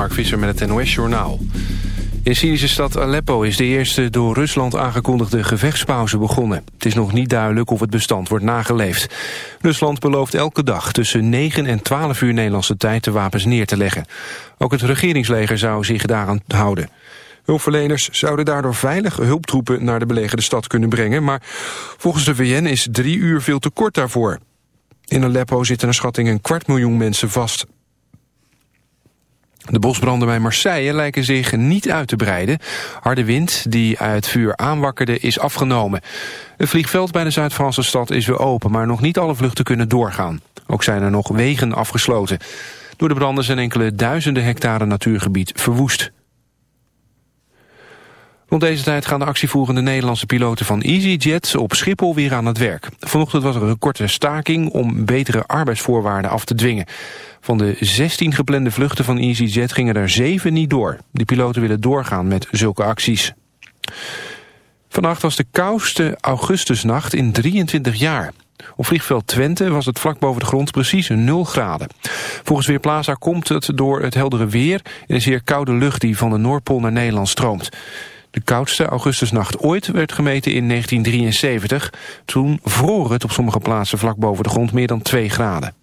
Mark Visser met het NOS-journaal. In Syrische stad Aleppo is de eerste door Rusland aangekondigde gevechtspauze begonnen. Het is nog niet duidelijk of het bestand wordt nageleefd. Rusland belooft elke dag tussen 9 en 12 uur Nederlandse tijd de wapens neer te leggen. Ook het regeringsleger zou zich daaraan houden. Hulpverleners zouden daardoor veilig hulptroepen naar de belegerde stad kunnen brengen... maar volgens de VN is drie uur veel te kort daarvoor. In Aleppo zitten naar schatting een kwart miljoen mensen vast. De bosbranden bij Marseille lijken zich niet uit te breiden. Harde wind die uit vuur aanwakkerde is afgenomen. Het vliegveld bij de Zuid-Franse stad is weer open... maar nog niet alle vluchten kunnen doorgaan. Ook zijn er nog wegen afgesloten. Door de branden zijn enkele duizenden hectare natuurgebied verwoest. Rond deze tijd gaan de actievoerende Nederlandse piloten van EasyJet op Schiphol weer aan het werk. Vanochtend was er een korte staking om betere arbeidsvoorwaarden af te dwingen. Van de 16 geplande vluchten van EasyJet gingen er 7 niet door. De piloten willen doorgaan met zulke acties. Vannacht was de koudste augustusnacht in 23 jaar. Op vliegveld Twente was het vlak boven de grond precies 0 graden. Volgens Weerplaza komt het door het heldere weer... en de zeer koude lucht die van de Noordpool naar Nederland stroomt. De koudste augustusnacht ooit werd gemeten in 1973. Toen vroor het op sommige plaatsen vlak boven de grond meer dan 2 graden.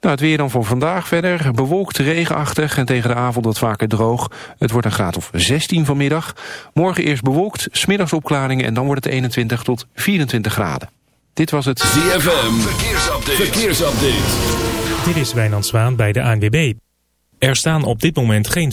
Nou, het weer dan voor vandaag verder. Bewolkt, regenachtig en tegen de avond wat vaker droog. Het wordt een graad of 16 vanmiddag. Morgen eerst bewolkt, smiddags opklaringen en dan wordt het 21 tot 24 graden. Dit was het ZFM Verkeersupdate. Verkeersupdate. Dit is Wijnand Zwaan bij de ANWB. Er staan op dit moment geen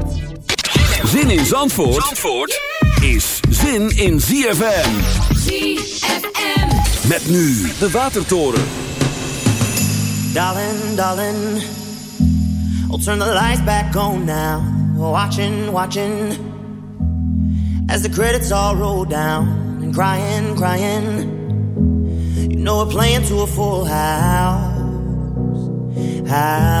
Zin in Zandvoort, Zandvoort is zin in ZFM. ZFM. Met nu de Watertoren. Darling, darling. I'll turn the lights back on now. Watching, watching. As the credits all roll down. And crying, crying. You know we're playing to a full house. House.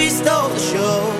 we stole the show.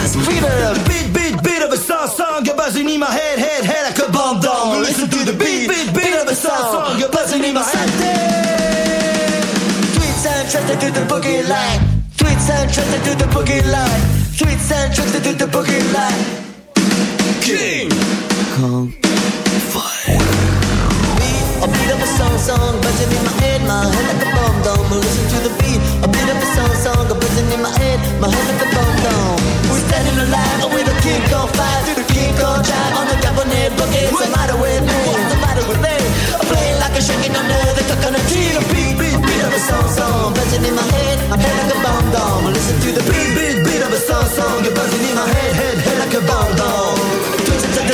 ass fever. Beat, beat, beat of a song, song, you're buzzing in my head, head, head like a bomb doll. Listen to the beat, beat, beat of a song, song, you're buzzing in my head. Tweets and tricks to do the boogie line. Tweets and tricks to do the boogie line. Tweets and tricks to do the boogie line. King Kong Fire. A beat of a song, song, buzzing in my head, my head like a bomb dome. Listen to the beat, a beat of a song, song, buzzing in my head, my head like standing alive with a king on fire, through the king on drive on the cabinet bucket. What's the matter with me? What's the matter with me? I'm playing like a shaking under the coconut tree. The beat, beat, beat of a song, song, buzzing in my head, my head like a bomb dome. Listen to the beat, beat, beat of a song, song, you're buzzing in my head, head, head like a bomb dome.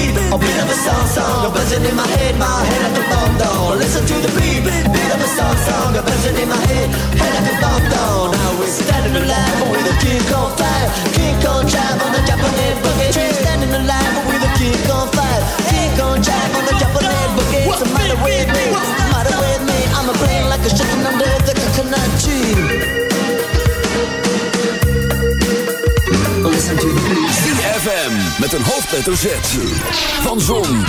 Beat, a beat of a song song, buzzing in my head, my head like a bomb down. Listen to the beat, beat of a song song, buzzing in my head, head like a bomb down. Now we're standing alive with a king on fire, king on drive on the Japanese boogie. We're standing alive with a king on fire, king on drive on the Japanese boogie. What's the matter with me? What's the matter with me? I'm a brain like a chicken under the coconut tree. Listen. ZFM met een hoofdletter Z. Van Zon,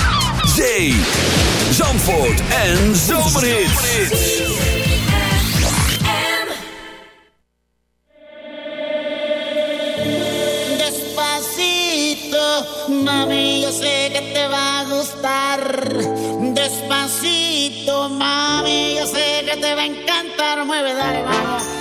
Zee, Zandvoort en. Despacito, mami, yo sé que te va a gustar. Despacito, mami, yo sé que te va a encantar. Mueve, dale, vamos.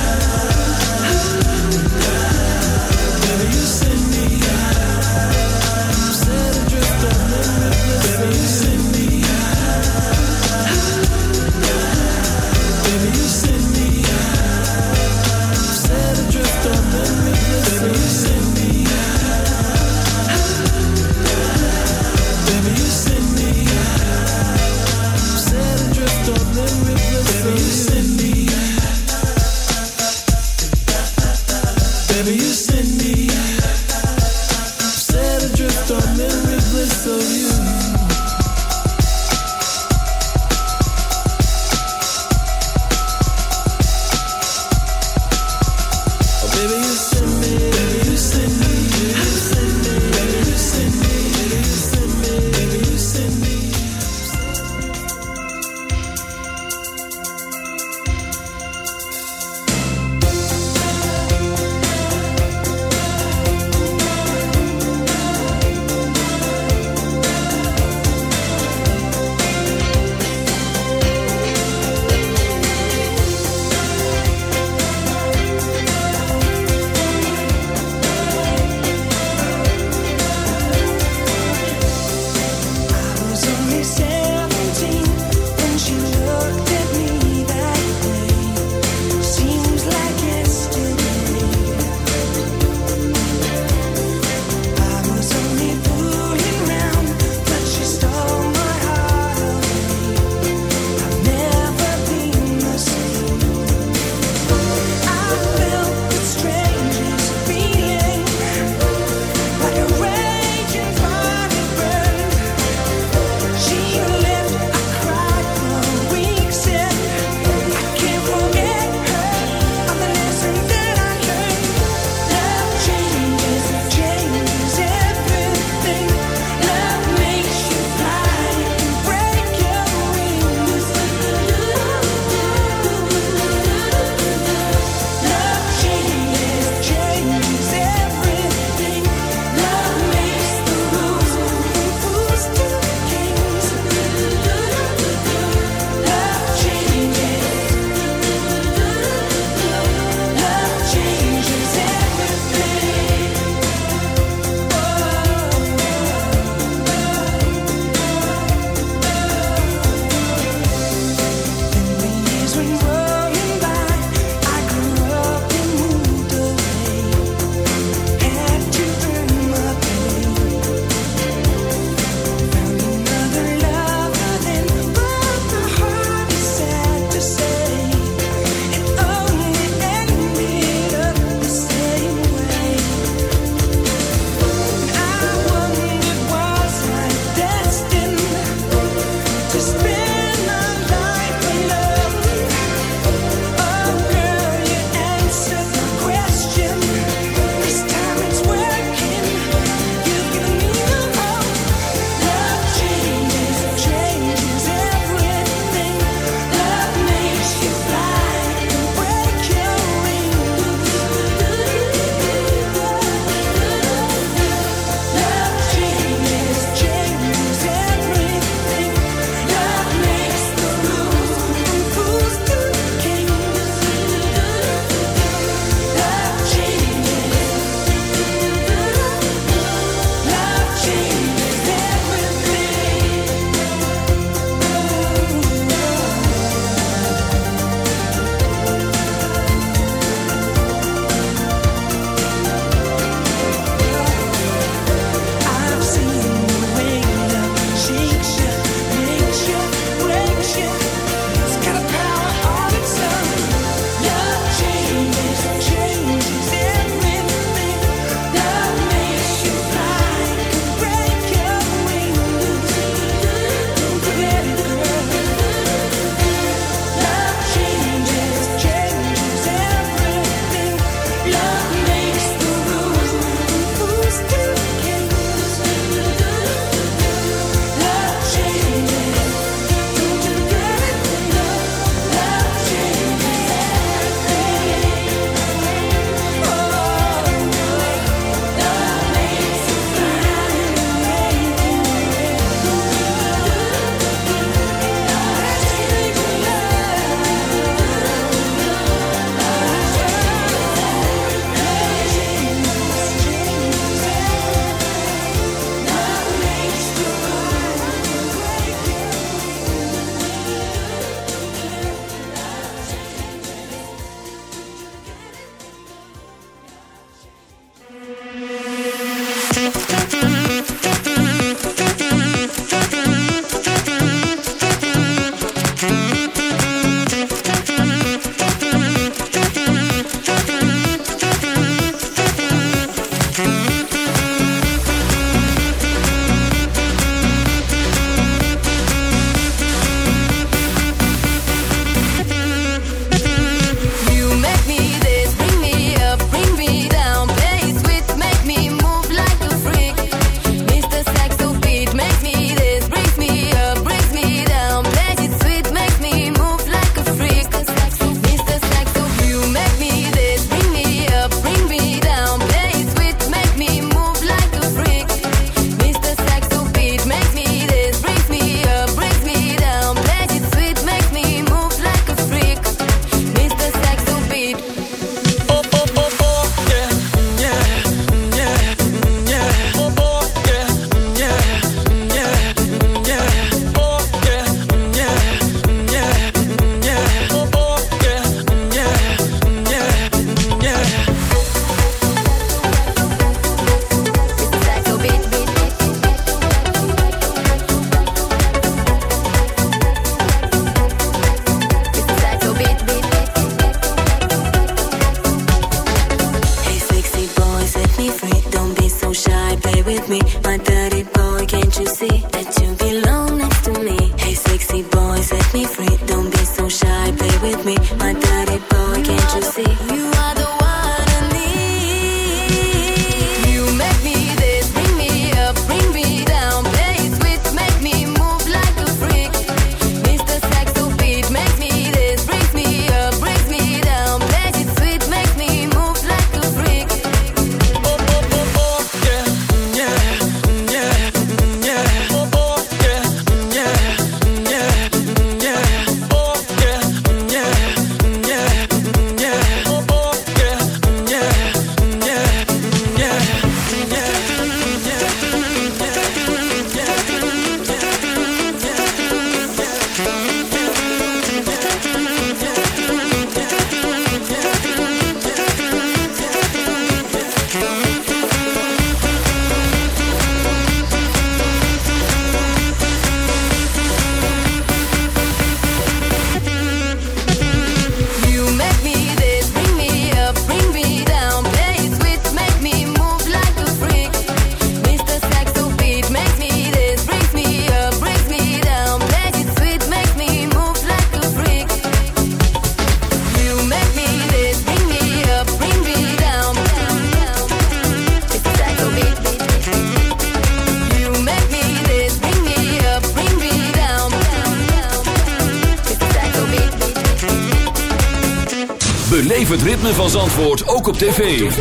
Zandvoort ook op tv.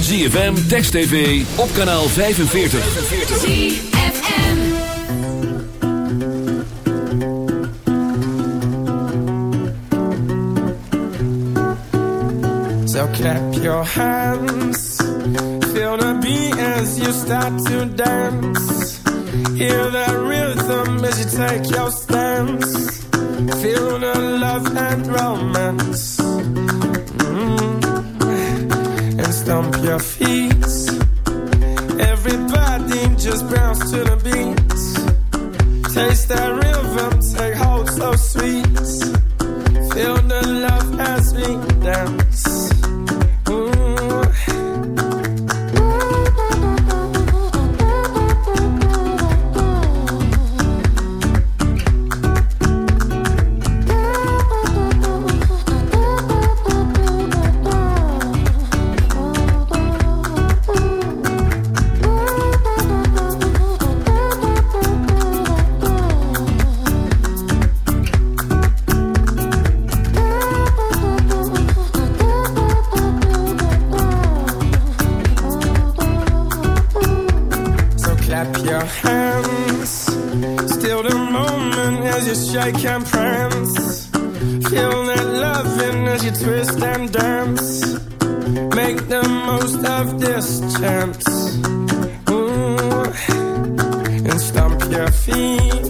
ZFM, Text TV, op kanaal 45. ZFM So clap your hands. Feel the beat as you start to dance. Hear the rhythm as you take your stance. Feel the love and romance. feet Shake and can prance. Feel that loving as you twist and dance. Make the most of this chance. Ooh. And stomp your feet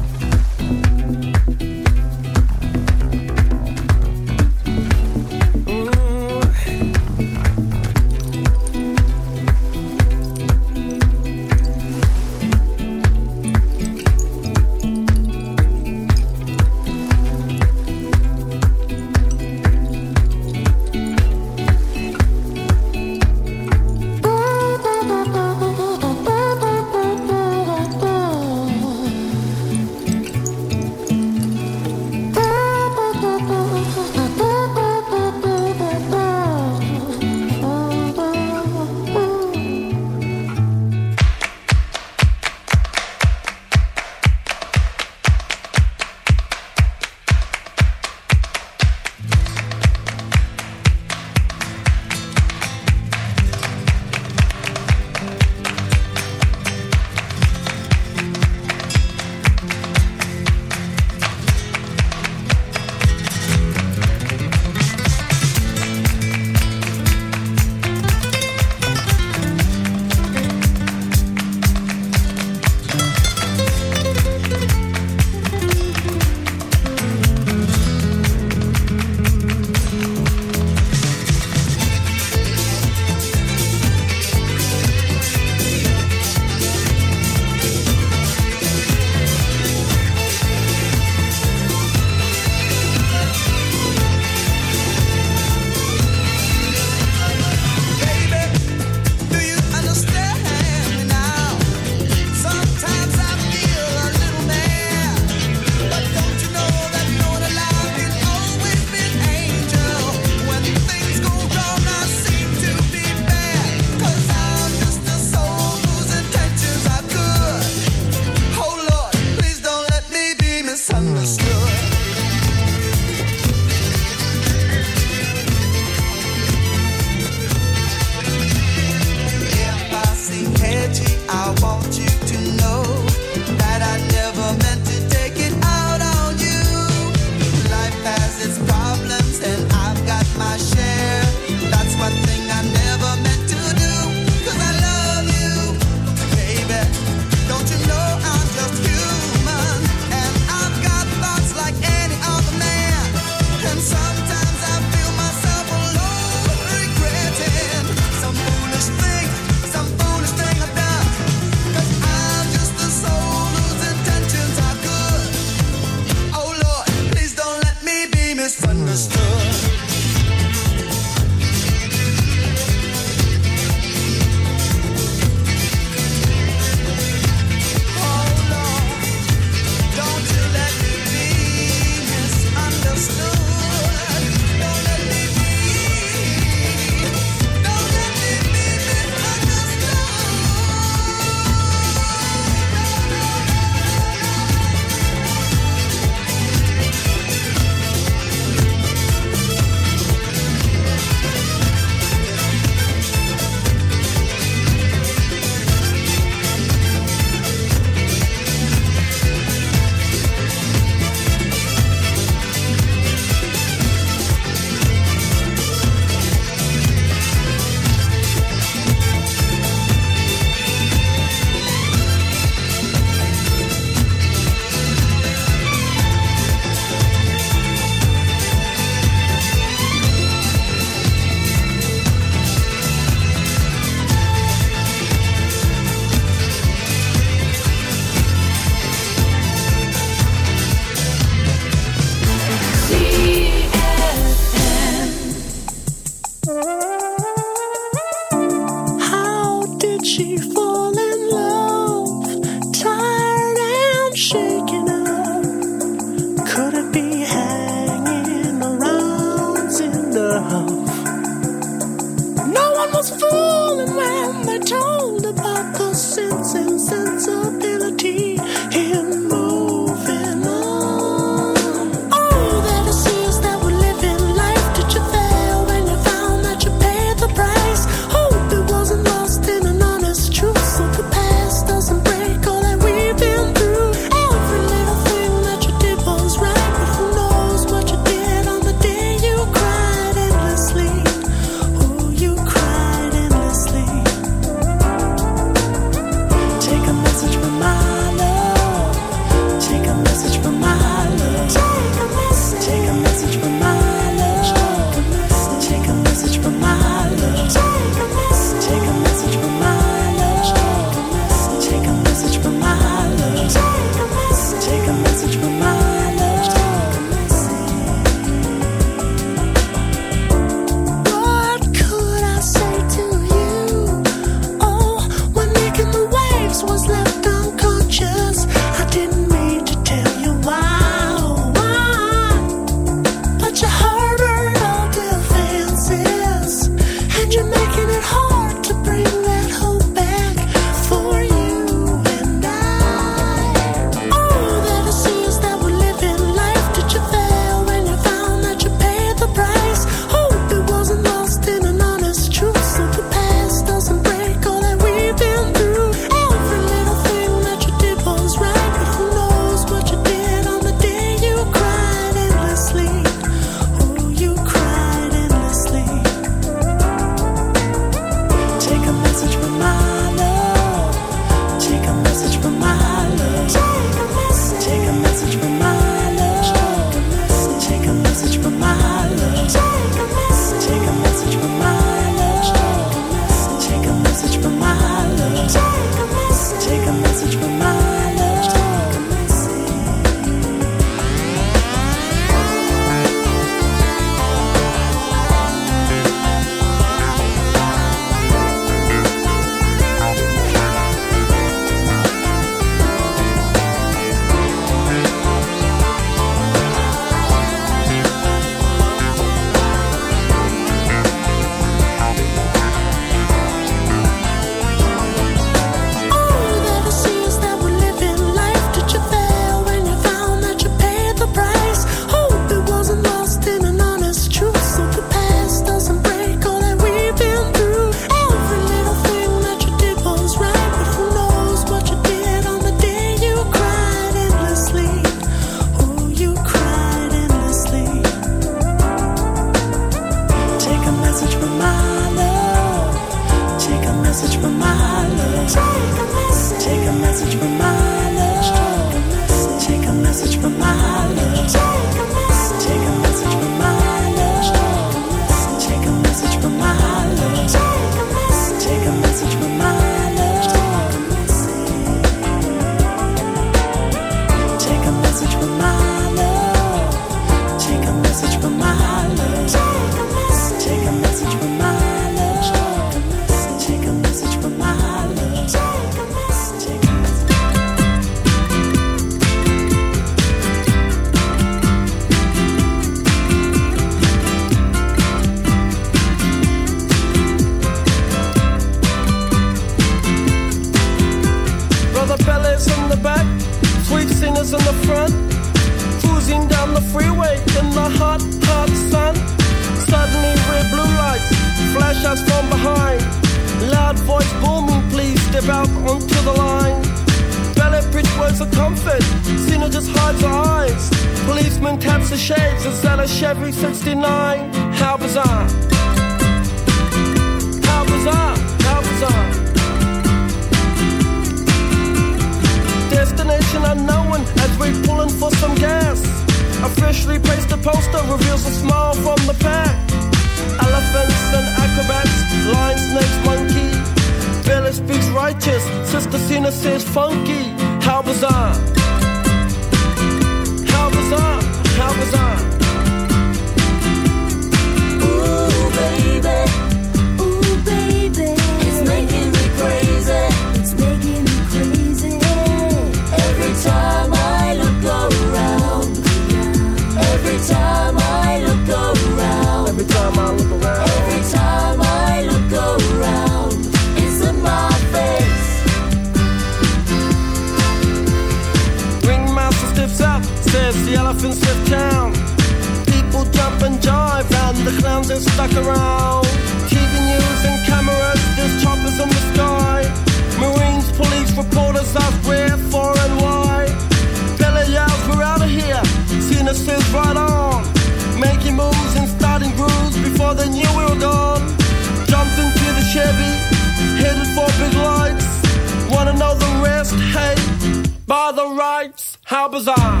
by the rights. How bizarre!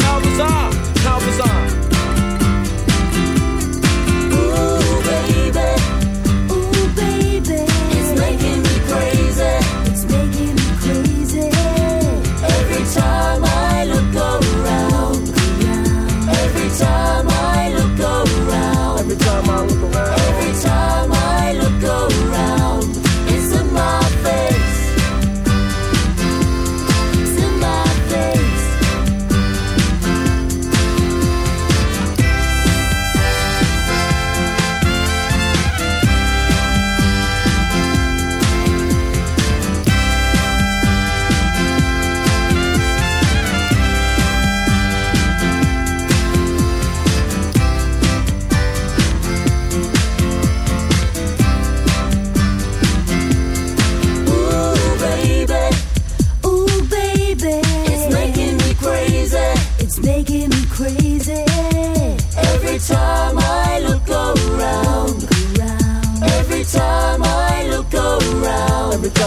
How bizarre!